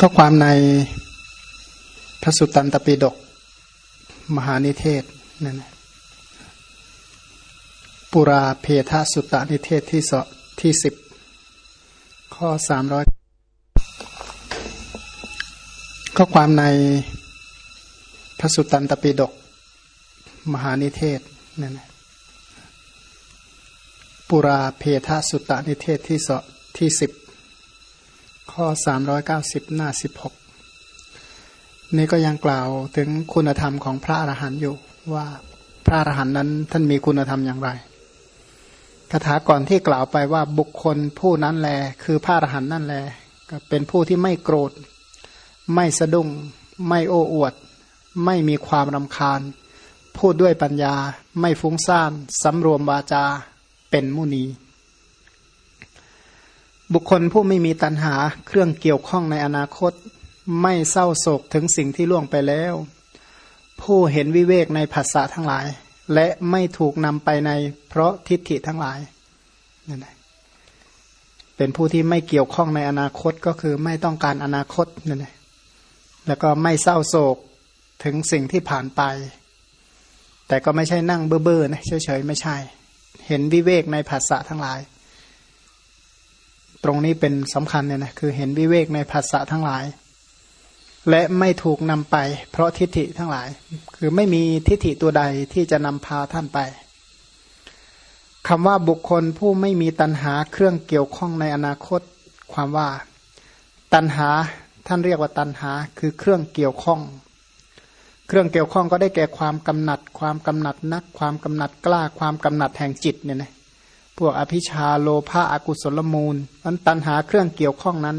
ก็ความในพระสุตตันตปิฎกมหานิเทศนั่นปุราเพทสุตตนิเทศที่สที่สิบข้อสามร้อยก็ความในพระสุตตันตปิฎกมหานิเทศนั่นปุราเพทสุตตนิเทศที่สที่สิบ ข้อสามร้อยเก้าสิบหน้าสิบหกนี่ก็ยังกล่าวถึงคุณธรรมของพระอรหันต์อยู่ว่าพระอรหันต์นั้นท่านมีคุณธรรมอย่างไรคาถาก่อนที่กล่าวไปว่าบุคคลผู้นั้นแล คือพระอรหันต์นั่นแล ก็เป็นผู้ที่ไม่โกรธ ไม่สะดุ้ง ไม่โอ้อวด ไม่มีความรำคาญ พูดด้วยปัญญา ไม่ฟุ้งซ่านสำรวมวาจา เป็นมุนี บุคคลผู้ไม่มีตัณหาเครื่องเกี่ยวข้องในอนาคต ไม่เศร้าโศกถึงสิ่งที่ล่วงไปแล้ว ผู้เห็นวิเวกในภาษาทั้งหลาย และไม่ถูกนำไปในเพราะทิฏฐิทั้งหลายนั่นเป็นผู้ที่ไม่เกี่ยวข้องในอนาคตก็คือไม่ต้องการอนาคตนั่นและแล้วก็ไม่เศร้าโศกถึงสิ่งที่ผ่านไป แต่ก็ไม่ใช่นั่งเบื่อๆนะเฉยๆไม่ใช่ เห็นวิเวกในภาษาทั้งหลาย ตรงนี้เป็นสำคัญเนี่ยนะคือเห็นวิเวกในภาษาทั้งหลาย และไม่ถูกนำไป เพราะทิฏฐิทั้งหลาย คือไม่มีทิฏฐิตัวใดที่จะนำพาท่านไปคำว่าบุคคลผู้ไม่มีตัณหาเครื่องเกี่ยวข้องในอนาคต ความว่า ตัณหาท่านเรียกว่าตัณหาคือเครื่องเกี่ยวข้อง เครื่องเกี่ยวข้องก็ได้แก่ความกำหนัด ความกำหนัดนัก ความกำหนัดกล้า ความกำหนัดแห่งจิตเนี่ยนะ พวกอภิชาโลภะอกุศลมูลนั้นตัณหาเครื่องเกี่ยวข้องนั้น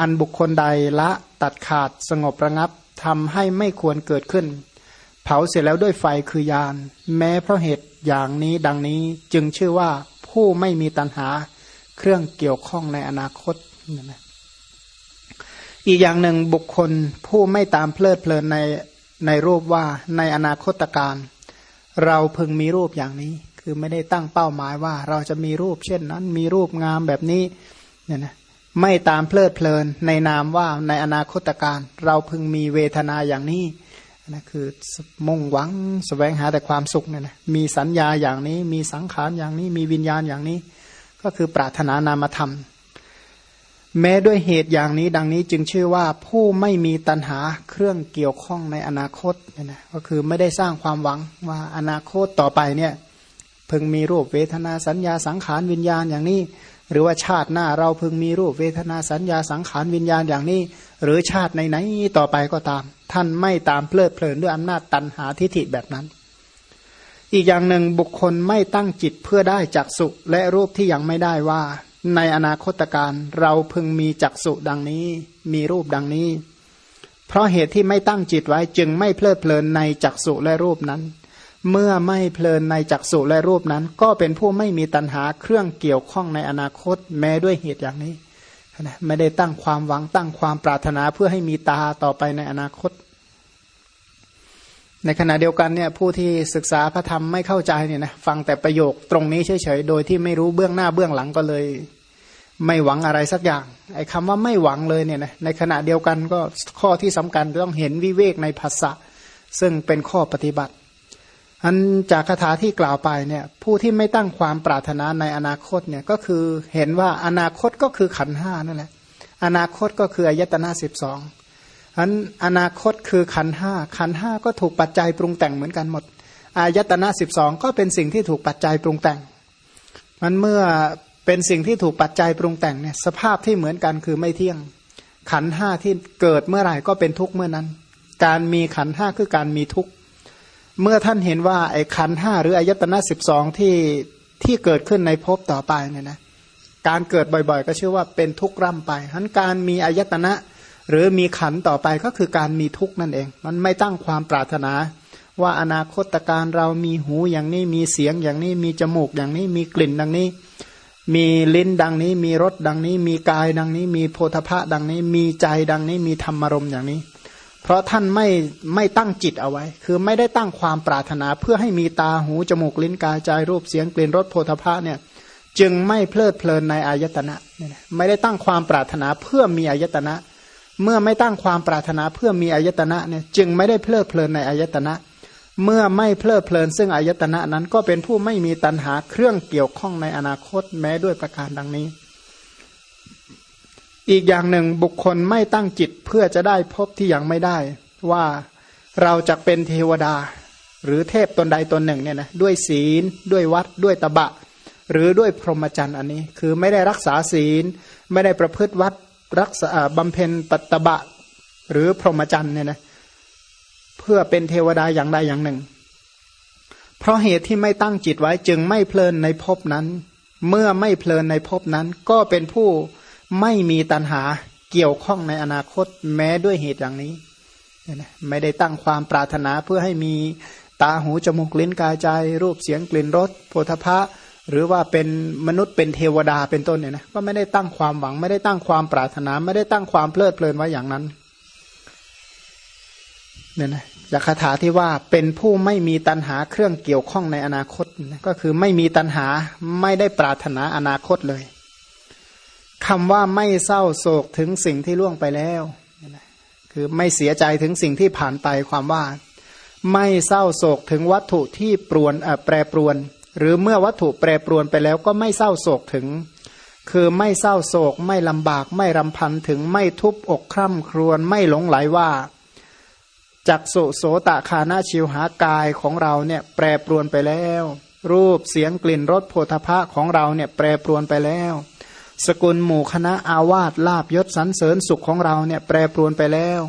อันบุคคลใดละตัดขาดสงบระงับทำให้ไม่ควรเกิดขึ้น เผาเสร็จแล้วด้วยไฟคือยาน แม้เพราะเหตุอย่างนี้ดังนี้จึงชื่อว่าผู้ไม่มีตัณหาเครื่องเกี่ยวข้องในอนาคตนะอีกอย่างหนึ่งบุคคลผู้ไม่ตามเพลิดเพลินในในรูปว่าในอนาคตการ เราพึงมีรูปอย่างนี้ คือไม่ได้ตั้งเป้าหมายว่า เราจะมีรูปเช่นนั้น มีรูปงามแบบนี้เนี่ยนะไม่ตามเพลิดเพลินในนามว่าในอนาคตการเราพึงมีเวทนาอย่างนี้นะคือมุ่งหวังสแสวงหาแต่ความสุขเนี่ยนะมีสัญญาอย่างนี้ มีสังขารอย่างนี้มีวิญญาณอย่างนี้ ก็คือปรารถนานามธรรม แม้ด้วยเหตุอย่างนี้ดังนี้จึงชื่อว่าผู้ไม่มีตัณหาเครื่องเกี่ยวข้องในอนาคตเนี่ยนะก็คือไม่ได้สร้างความหวังว่าอนาคตต่อไปเนี่ย พึงมีรูปเวทนาสัญญาสังขารวิญญาณอย่างนี้ หรือว่าชาติหน้าเราพึงมีรูปเวทนาสัญญาสังขารวิญญาณอย่างนี้ หรือชาติไหนๆต่อไปก็ตาม ท่านไม่ตามเพลิดเพลินด้วยอำนาจตันหาทิฏฐิแบบนั้น อีกอย่างหนึ่งบุคคลไม่ตั้งจิตเพื่อได้จักสุและรูปที่ยังไม่ได้ว่า ในอนาคตการเราพึงมีจักสุดังนี้ มีรูปดังนี้ เพราะเหตุที่ไม่ตั้งจิตไว้จึงไม่เพลิดเพลินในจักสุและรูปนั้น เมื่อไม่เพลินในจักษุและรูปนั้น ก็เป็นผู้ไม่มีตัณหาเครื่องเกี่ยวข้องในอนาคตแม้ด้วยเหตุอย่างนี้นะไม่ได้ตั้งความหวังตั้งความปรารถนาเพื่อให้มีตาต่อไปในอนาคต ในขณะเดียวกันเนี่ยผู้ที่ศึกษาพระธรรมไม่เข้าใจเนี่ยนะฟังแต่ประโยคตรงนี้เฉยๆโดยที่ไม่รู้เบื้องหน้าเบื้องหลังก็เลย ไม่หวังอะไรสักอย่างไอ้คำว่าไม่หวังเลยเนี่ยนะในขณะเดียวกันก็ข้อที่สำคัญต้องเห็นวิเวกในภาษะซึ่งเป็นข้อปฏิบัติ อันจากคาถาที่กล่าวไปเนี่ยผู้ที่ไม่ตั้งความปรารถนาในอนาคตเนี่ยก็คือเห็นว่าอนาคตก็คือขันห้านั่นแหละอนาคตก็คืออายตนะสิบสองอันอนาคตคือขันห้าขันห้าก็ถูกปัจจัยปรุงแต่งเหมือนกันหมดอายตนะสิบสองก็เป็นสิ่งที่ถูกปัจจัยปรุงแต่ง มันเมื่อเป็นสิ่งที่ถูกปัจจัยปรุงแต่งเนี่ยสภาพที่เหมือนกันคือไม่เที่ยง ขันห้าที่เกิดเมื่อไหร่ก็เป็นทุกข์เมื่อนั้น การมีขันห้าคือการมีทุกข์ เมื่อท่านเห็นว่าไอ้ขันห้าหรืออายตนะสิบสองที่ที่เกิดขึ้นในภพต่อไปเนี่ยนะการเกิดบ่อยๆ ก็เชื่อว่าเป็นทุกข์ร่ำไปทั้นการมีอายตนะ หรือมีขันต่อไปก็คือการมีทุกข์นั่นเอง มันไม่ตั้งความปรารถนา ว่าอนาคตการเรามีหูอย่างนี้มีเสียงอย่างนี้มีจมูกอย่างนี้มีกลิ่นดังนี้ มีลิ้นดังนี้ มีรสดังนี้ มีกายดังนี้ มีโพธพะดังนี้ มีใจดังนี้มีธรรมารมอย่างนี้ เพราะท่านไม่ไม่ตั้งจิตเอาไว้ คือไม่ได้ตั้งความปรารถนาเพื่อให้มีตาหูจมูกลิ้นกายใจรูปเสียงกลิ่นรสโพธภะเนี่ยจึงไม่เพลิดเพลินในอายตนะไม่ได้ตั้งความปรารถนาเพื่อมีอายตนะ เมื่อไม่ตั้งความปรารถนาเพื่อมีอายตนะเนี่ยจึงไม่ได้เพลิดเพลินในอายตนะ เมื่อไม่เพลิดเพลินซึ่งอายตนะนั้นก็เป็นผู้ไม่มีตัณหาเครื่องเกี่ยวข้องในอนาคตแม้ด้วยประการดังนี้ อีกอย่างหนึ่งบุคคลไม่ตั้งจิตเพื่อจะได้พบที่ยังไม่ได้ ว่าเราจะเป็นเทวดา หรือเทพตนใดตนหนึ่งเนี่ยนะด้วยศีล ด้วยวัดด้วยตบะ หรือด้วยพรหมจรรย์อันนี้ คือไม่ได้รักษาศีล ไม่ได้ประพฤติวัดรักษาบำเพ็ญปัตตบะ หรือพรหมจรรย์เนี่ยนะเพื่อเป็นเทวดาอย่างใดอย่างหนึ่ง เพราะเหตุที่ไม่ตั้งจิตไว้จึงไม่เพลินในภพนั้น เมื่อไม่เพลินในภพนั้นก็เป็นผู้ ไม่มีตัณหาเกี่ยวข้องในอนาคตแม้ด้วยเหตุอย่างนี้ ไม่ได้ตั้งความปรารถนาเพื่อให้มีตาหูจมูกลิ้นกายใจ รูปเสียงกลิ่นรสโพธพะ หรือว่าเป็นมนุษย์เป็นเทวดาเป็นต้นเนี่ยนะก็ไม่ได้ตั้งความหวัง ไม่ได้ตั้งความปรารถนา ไม่ได้ตั้งความเพลิดเพลินไว้อย่างนั้นเนี่ยนะจากคาถาที่ว่าเป็นผู้ไม่มีตัณหาเครื่องเกี่ยวข้องในอนาคต ก็คือไม่มีตัณหาไม่ได้ปรารถนาอนาคตเลย คำว่าไม่เศร้าโศกถึงสิ่งที่ล่วงไปแล้ว คือไม่เสียใจถึงสิ่งที่ผ่านไปความว่า ไม่เศร้าโศกถึงวัตถุที่ปรวนแปรปรวน หรือเมื่อวัตถุแปรปรวนไปแล้วก็ไม่เศร้าโศกถึง คือไม่เศร้าโศก ไม่ลำบาก ไม่รำพันถึงไม่ทุบอกคร่ำครวญไม่หลงไหลว่าจักสุโสตะคานาชิวหากายของเราเนี่ยแปรปรวนไปแล้ว รูปเสียงกลิ่นรสโพธพะของเราเนี่ยแปรปรวนไปแล้ว สกุลหมู่คณะอาวาสลาบยศสันเสริญสุขของเราเนี่ยแปรปรวนไปแล้ว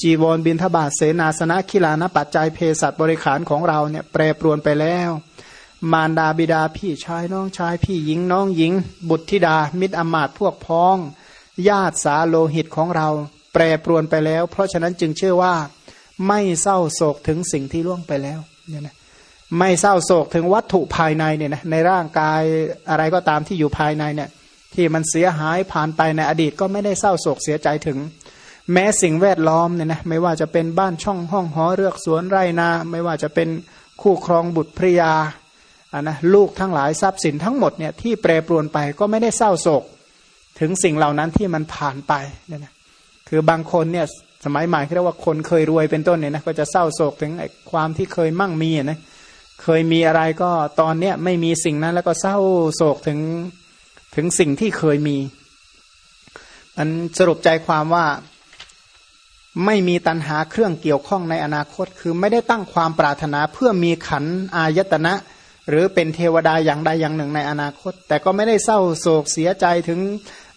จีวรบินทบาทเสนาสนะคิลานปัจจัยเพศัตบริขารของเราเนี่ยแปรปรวนไปแล้ว มารดาบิดาพี่ชายน้องชายพี่หญิงน้องหญิง บุตรธิดา มิตรอมาตพวกพ้อง ญาติสาโลหิตของเรา แปรปรวนไปแล้ว เพราะฉะนั้นจึงเชื่อว่า ไม่เศร้าโศกถึงสิ่งที่ล่วงไปแล้วเนี่ยนะไม่เศร้าโศกถึงวัตถุภายในเนี่ยนะในร่างกายอะไรก็ตามที่อยู่ภายในเนี่ย ที่มันเสียหายผ่านไปในอดีตก็ไม่ได้เศร้าโศกเสียใจถึง แม้สิ่งแวดล้อมเนี่ยนะไม่ว่าจะเป็นบ้านช่องห้องหอเรือกสวนไรนา ไม่ว่าจะเป็นคู่ครองบุตรภริยาอะนะลูกทั้งหลายทรัพย์สินทั้งหมดเนี่ยที่แปรปรวนไปก็ไม่ได้เศร้าโศกถึงสิ่งเหล่านั้นที่มันผ่านไปเนี่ยนะคือบางคนเนี่ยสมัยใหม่เรียกว่าคนเคยรวยเป็นต้นเนี่ยนะก็จะเศร้าโศกถึงความที่เคยมั่งมีนะเคยมีอะไรก็ตอนเนี้ยไม่มีสิ่งนั้นแล้วก็เศร้าโศกถึง ถึงสิ่งที่เคยมีอันสรุปใจความว่าไม่มีตัณหาเครื่องเกี่ยวข้องในอนาคต คือไม่ได้ตั้งความปรารถนาเพื่อมีขันอายตนะ หรือเป็นเทวดาอย่างใดอย่างหนึ่งในอนาคต แต่ก็ไม่ได้เศร้าโศกเสียใจถึง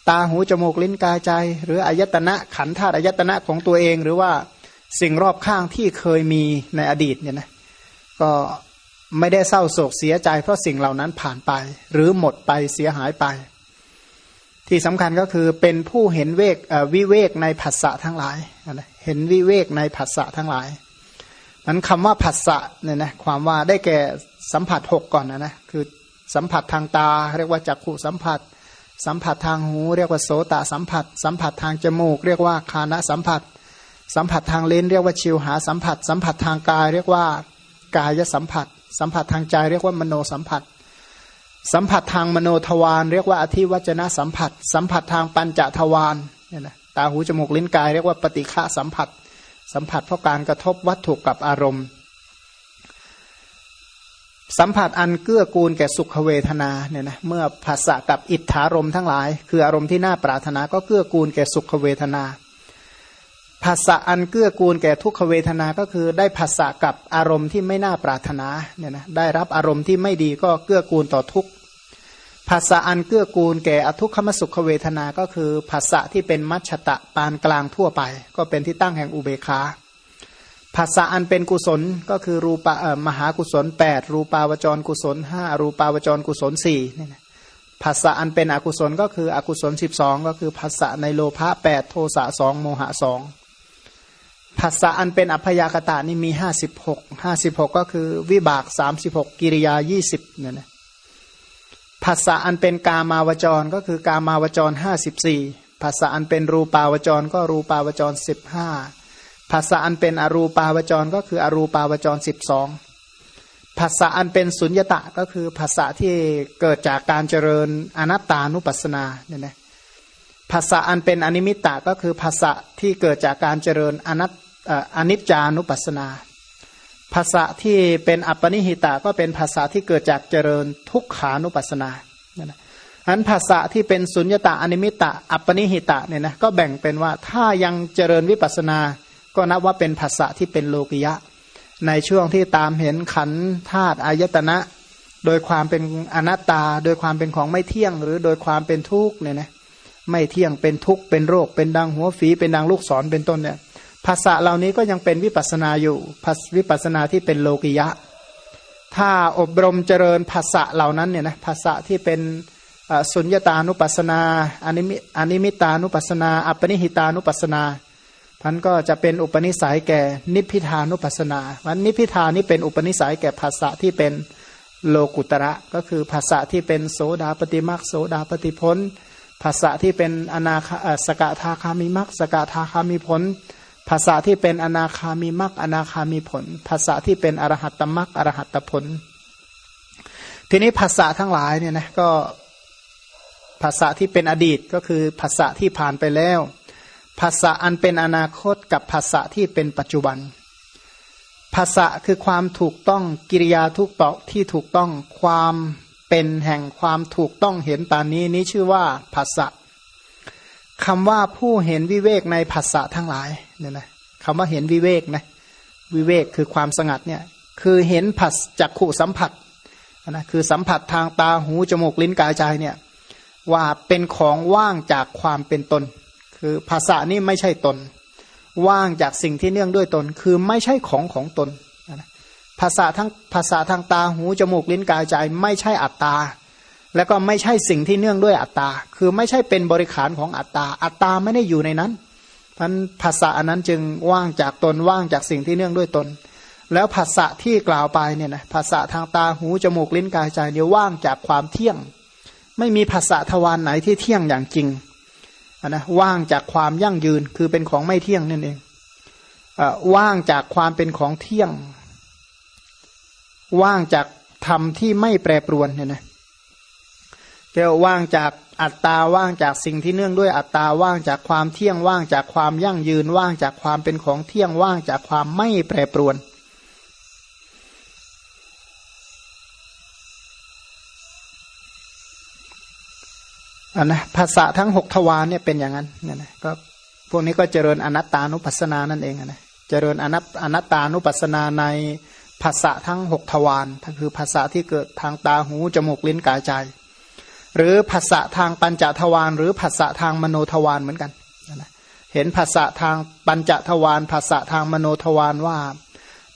ตาหูจมูกลิ้นกายใจ หรืออายตนะขันธาตุอายตนะของตัวเอง หรือว่าสิ่งรอบข้างที่เคยมีในอดีตเนี่ยนะก็ ไม่ได้เศร้าโศกเสียใจเพราะสิ่งเหล่านั้นผ่านไป หรือหมดไปเสียหายไป ที่สำคัญก็คือเป็นผู้เห็นเวกวิเวกในผัสสะทั้งหลายเห็นวิเวกในผัสสะทั้งหลายมันคำว่าผัสสะเนี่ยนะความว่าได้แก่สัมผัสหกก่อนนะนะคือสัมผัสทางตา เรียกว่าจักขุสัมผัส สัมผัสทางหู เรียกว่าโสตสัมผัส สัมผัสทางจมูก เรียกว่าคานะสัมผัส สัมผัสทางเลนเรียกว่าชิวหาสัมผัส สัมผัสทางกาย เรียกว่ากายสัมผัส สัมผัสทางใจเรียกว่ามโนสัมผัส สัมผัสทางมโนทวารเรียกว่าอธิวัจนะสัมผัส สัมผัสทางปัญจทวารเนี่ยนะตาหูจมูกลิ้นกายเรียกว่าปฏิฆะสัมผัส สัมผัสเพราะการกระทบวัตถุกับอารมณ์ สัมผัสอันเกื้อกูลแก่สุขเวทนาเนี่ยนะเมื่อภาษะกับอิทธารมทั้งหลาย คืออารมณ์ที่น่าปรารถนาก็เกื้อกูลแก่สุขเวทนา ภาษะอันเกื้อกูลแก่ทุกขเวทนา ก็คือได้ภาษะกับอารมณ์ที่ไม่น่าปรารถนาเนี่ยนะได้รับอารมณ์ที่ไม่ดีก็เกื้อกูลต่อทุกภาษาอันเกื้อกูลแก่อทุกขมสุขเวทนา ก็คือภาษะที่เป็นมัชตะปานกลางทั่วไป ก็เป็นที่ตั้งแห่งอุเบคาภาษาอันเป็นกุศลก็คือรูปะมหากุศล 8 รูปาวจรกุศล 5 รูปาวจรกุศล4นี่ยนะภาษาอันเป็นอกุศลก็คืออกุศล 12 ก็คือภาษาในโลภะ8โทสะ2โมหะ2 ภาษาอันเป็นอัพยากตะนี่มี56 56ก็คือวิบาก36กิริยา20เนี่ยนะภาษาอันเป็นกามาวจรก็คือกามาวจร54ภาษาอันเป็นรูปาวจรก็รูปาวจร15ภาษาอันเป็นอรูปาวจรก็คืออรูปาวจรสิบสองภาษาอันเป็นสุญญตะก็คือภาษาที่เกิดจากการเจริญอนัตตานุปัสสนาเนี่ยนะภาษาอันเป็นอนิมิตตะก็คือภาษาที่เกิดจากการเจริญอนัต อนิจจานุปัสสนา ภาษาที่เป็นอัปปนิหิตะก็เป็นภาษาที่เกิดจากเจริญทุกขานุปัสสนาอันภาษาที่เป็นสุญญตาอนิมิตะอัปปนิหิตะเนี่ยนะก็แบ่งเป็นว่าถ้ายังเจริญวิปัสนา ก็นับว่าเป็นภาษาที่เป็นโลกิยะ ในช่วงที่ตามเห็นขันธาตุอายตนะ โดยความเป็นอนัตตา โดยความเป็นของไม่เที่ยง หรือโดยความเป็นทุกข์เนี่ยนะไม่เที่ยงเป็นทุกข์เป็นโรคเป็นดังหัวฝีเป็นดังลูกศรเป็นต้นเนี่ย ภาษาเหล่านี้ก็ยังเป็นวิปัสนาอยู่วิปัสนาที่เป็นโลกิยะ ถ้าอบรมเจริญภาษาเหล่านั้นเนี่ยนะภาษาที่เป็นสุญญตานุปัสนาอนิมิอนิมิตานุปัสนา อัปนิหิตานุปัสนาพันก็จะเป็นอุปนิสัยแก่นิพพิทานุปัสนาวันนิพพิทานี่เป็นอุปนิสัยแก่ภาษาที่เป็นโลกุตระ ก็คือภาษาที่เป็นโสดาปฏิมักโสดาปฏิพลภาษาที่เป็นอนาคสกทาคามิมักสกทาคามิผล ภาษาที่เป็นอนาคามิมักอนาคามิผล ภาษาที่เป็นอรหัตตมักอรหัตตผล ทีนี้ภาษาทั้งหลายเนี่ยนะก็ภาษาที่เป็นอดีตก็คือภาษาที่ผ่านไปแล้ว ภาษาอันเป็นอนาคตกับภาษาที่เป็นปัจจุบัน ภาษาคือความถูกต้องกิริยาทุกต่อที่ถูกต้องความเป็นแห่งความถูกต้องเห็นตานี้นี้ชื่อว่าภาษา คำว่าผู้เห็นวิเวกในภาษาทั้งหลายเนี่ยนะคำว่าเห็นวิเวกนะวิเวกคือความสงัดเนี่ยคือเห็นผัสจักขู่สัมผัสนะคือสัมผัสทางตาหูจมูกลิ้นกายใจเนี่ยว่าเป็นของว่างจากความเป็นตน คือภาษานี้ไม่ใช่ตน ว่างจากสิ่งที่เนื่องด้วยตน คือไม่ใช่ของของตนภาษาทั้งภาษาทางตาหูจมูกลิ้นกายใจไม่ใช่อัตตา แล้วก็ไม่ใช่สิ่งที่เนื่องด้วยอัตตา คือไม่ใช่เป็นบริขารของอัตตา อัตตาไม่ได้อยู่ในนั้นพันภาษาอันนั้นจึงว่างจากตนว่างจากสิ่งที่เนื่องด้วยตน แล้วภาษาที่กล่าวไปเนี่ยนะภาษาทางตาหูจมูกลิ้นกายใจเนี่ยว่างจากความเที่ยง ไม่มีภาษาทวารไหนที่เที่ยงอย่างจริงนะว่างจากความยั่งยืนคือเป็นของไม่เที่ยงนั่นเองว่างจากความเป็นของเที่ยง ว่างจากธรรมที่ไม่แปรปรวนเนี่ยนะ แกว่างจากอัตตาว่างจากสิ่งที่เนื่องด้วยอัตตาว่างจากความเที่ยงว่างจากความยั่งยืนว่างจากความเป็นของเที่ยงว่างจากความไม่แปรปรวน อันนะภาษาทั้งหกทวารเนี่ยเป็นอย่างนั้นเนี่ยนะก็พวกนี้ก็เจริญอนัตตานุปัสสนานั่นเองนะเจริญอนัตอนัตตานุปัสสนาในภาษาทั้งหกทวารทั้งคือภาษาที่เกิดทางตาหูจมูกลิ้นกายใจ หรือภาษาทางปัญจทวารหรือภาษาทางมโนทวารเหมือนกันนะเห็นภาษาทางปัญจทวารภาษาทางมโนทวารว่า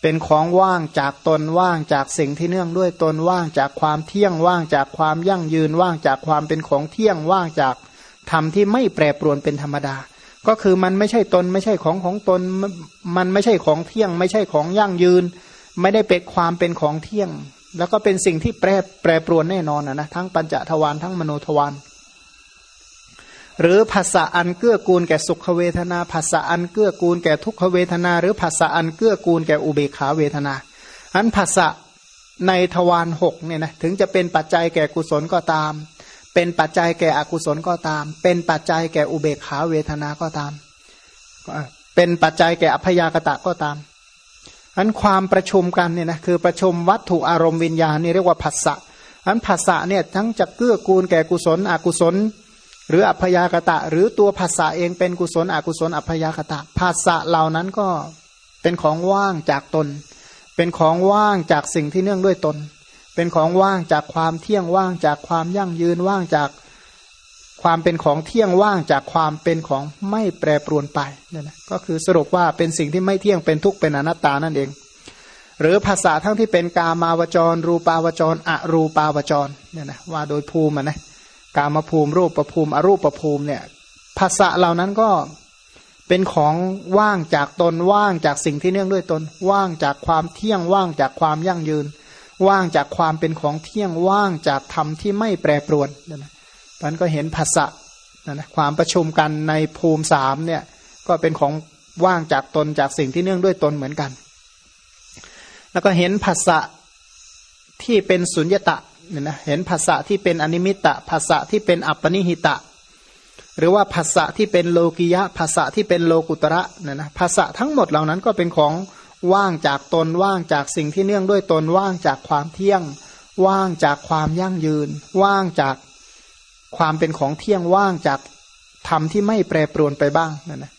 เป็นของว่างจากตนว่างจากสิ่งที่เนื่องด้วยตนว่างจากความเที่ยงว่างจากความยั่งยืนว่างจากความเป็นของเที่ยงว่างจากธรรมที่ไม่แปรปรวนเป็นธรรมดา ก็คือมันไม่ใช่ตนไม่ใช่ของของตน มันไม่ใช่ของเที่ยง ไม่ใช่ของยั่งยืน ไม่ได้เป็นความเป็นของเที่ยง แล้วก็เป็นสิ่งที่แปรแปรปรวนแน่นอนนะทั้งปัญจทวารทั้งมโนทวารหรือภาษาอันเกื้อกูลแก่สุขเวทนาภาษาอันเกื้อกูลแก่ทุกขเวทนา หรือภาษาอันเกื้อกูลแก่อุเบกขาเวทนาอันภาษาในทวารหกเนี่ยนะถึงจะเป็นปัจจัยแก่กุศลก็ตาม เป็นปัจจัยแก่อกุศลก็ตาม เป็นปัจจัยแก่อุเบกขาเวทนาก็ตาม เป็นปัจจัยแก่อพยากตะก็ตาม อันความประชุมกันเนี่ยนะคือประชุมวัตถุอารมณ์วิญญาณนี่เรียกว่าภาษะอันภาษะเนี่ยทั้งจะเกื้อกูลแก่กุศลอกุศล หรืออัพยากตะ หรือตัวภาษาเองเป็นกุศลอกุศล อัพยากตะภาษาเหล่านั้นก็เป็นของว่างจากตน เป็นของว่างจากสิ่งที่เนื่องด้วยตน เป็นของว่างจากความเที่ยงว่างจากความยั่งยืนว่างจาก ความเป็นของเที่ยงว่างจากความเป็นของไม่แปรปรวนไปเนี่ยนะก็คือสรุปว่าเป็นสิ่งที่ไม่เที่ยงเป็นทุกข์เป็นอนัตตานั่นเอง หรือภาษาทั้งที่เป็นกามาวจร รูปาวจร อรูปาวจรเนี่ยนะว่าโดยภูมินะกามภูมิรูปประภูมิ อรูปประภูมิเนี่ยภาษาเหล่านั้นก็เป็นของว่างจากตนว่างจากสิ่งที่เนื่องด้วยตน ว่างจากความเที่ยงว่างจากความยั่งยืน ว่างจากความเป็นของเที่ยงว่างจากธรรมที่ไม่แปรปรวนเนะ มันก็เห็นภาษะนะความประชุมกันในภูมิสามเนี่ยก็เป็นของว่างจากตนจากสิ่งที่เนื่องด้วยตนเหมือนกัน แล้วก็เห็นภาษะที่เป็นสุญญตะเนี่ยนะเห็นภาษะที่เป็นอนิมิตะภาษะที่เป็นอัปปนิหิตะ หรือว่าภาษะที่เป็นโลกิยะภาษะที่เป็นโลกุตระเนี่ยนะภาษะทั้งหมดเหล่านั้นก็เป็นของว่างจากตนว่างจากสิ่งที่เนื่องด้วยตนว่างจากความเที่ยง ว่างจากความยั่งยืน ว่างจาก ความเป็นของเที่ยงว่างจากธรรมที่ไม่แปรปรวนไปบ้างนั่นนะ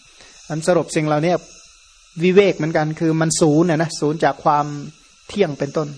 อันสรุปสิ่งเหล่านี้วิเวกเหมือนกันคือมันศูนย์เนี่ยนะศูนย์จากความเที่ยงเป็นต้น